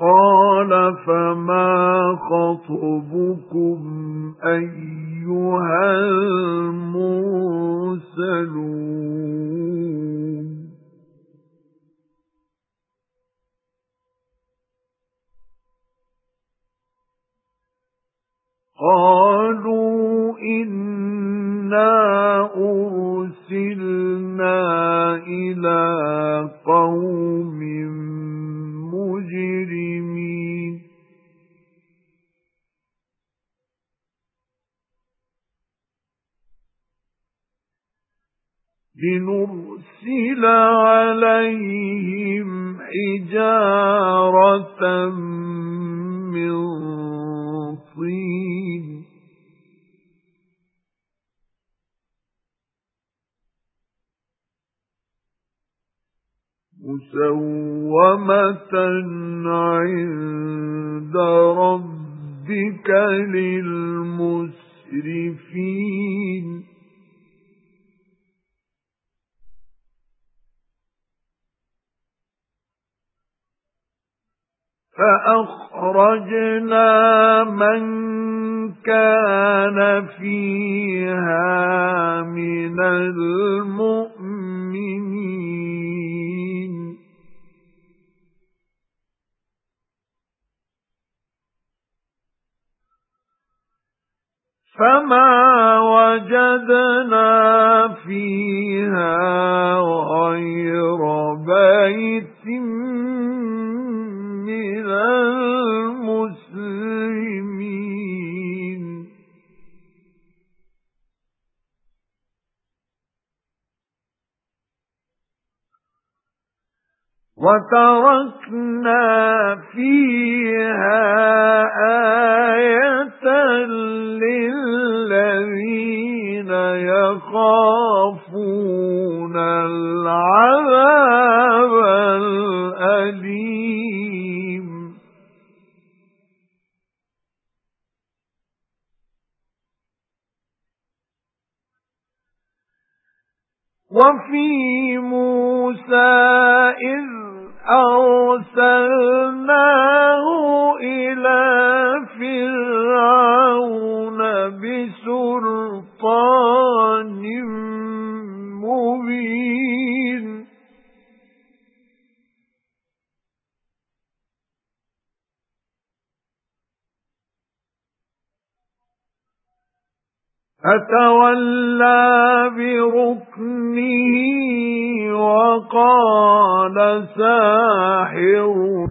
قَالَ فَمَا خَطْبُكُمْ أَيُّهَا الْمُرْسَلُونَ قَالُوا إِنَّا أُرْسِلْنَا إِلَى قَوْمٍ لِنُرْسِلَ عَلَيْهِمْ حِجَارَةً مِّن طِينٍ. مُسَوَّمَةً عِندَ رَبِّكَ لِلْمُسْرِفِينَ. فَأَخْرَجْنَا مَن كَانَ فِيهَا مِنَ الْمُؤْمِنِينَ. فَمَا وَجَدْنَا فِيهَا غَيْرَ وَتَرَكْنَا فِيهَا آيَةً لِلَّذِينَ يَخَافُونَ الْعَذَابَ الْأَلِيمَ. وَفِي مُوسَى فَتَوَلَّى بِرُكْنِهِ وَقَالَ سَاحِرٌ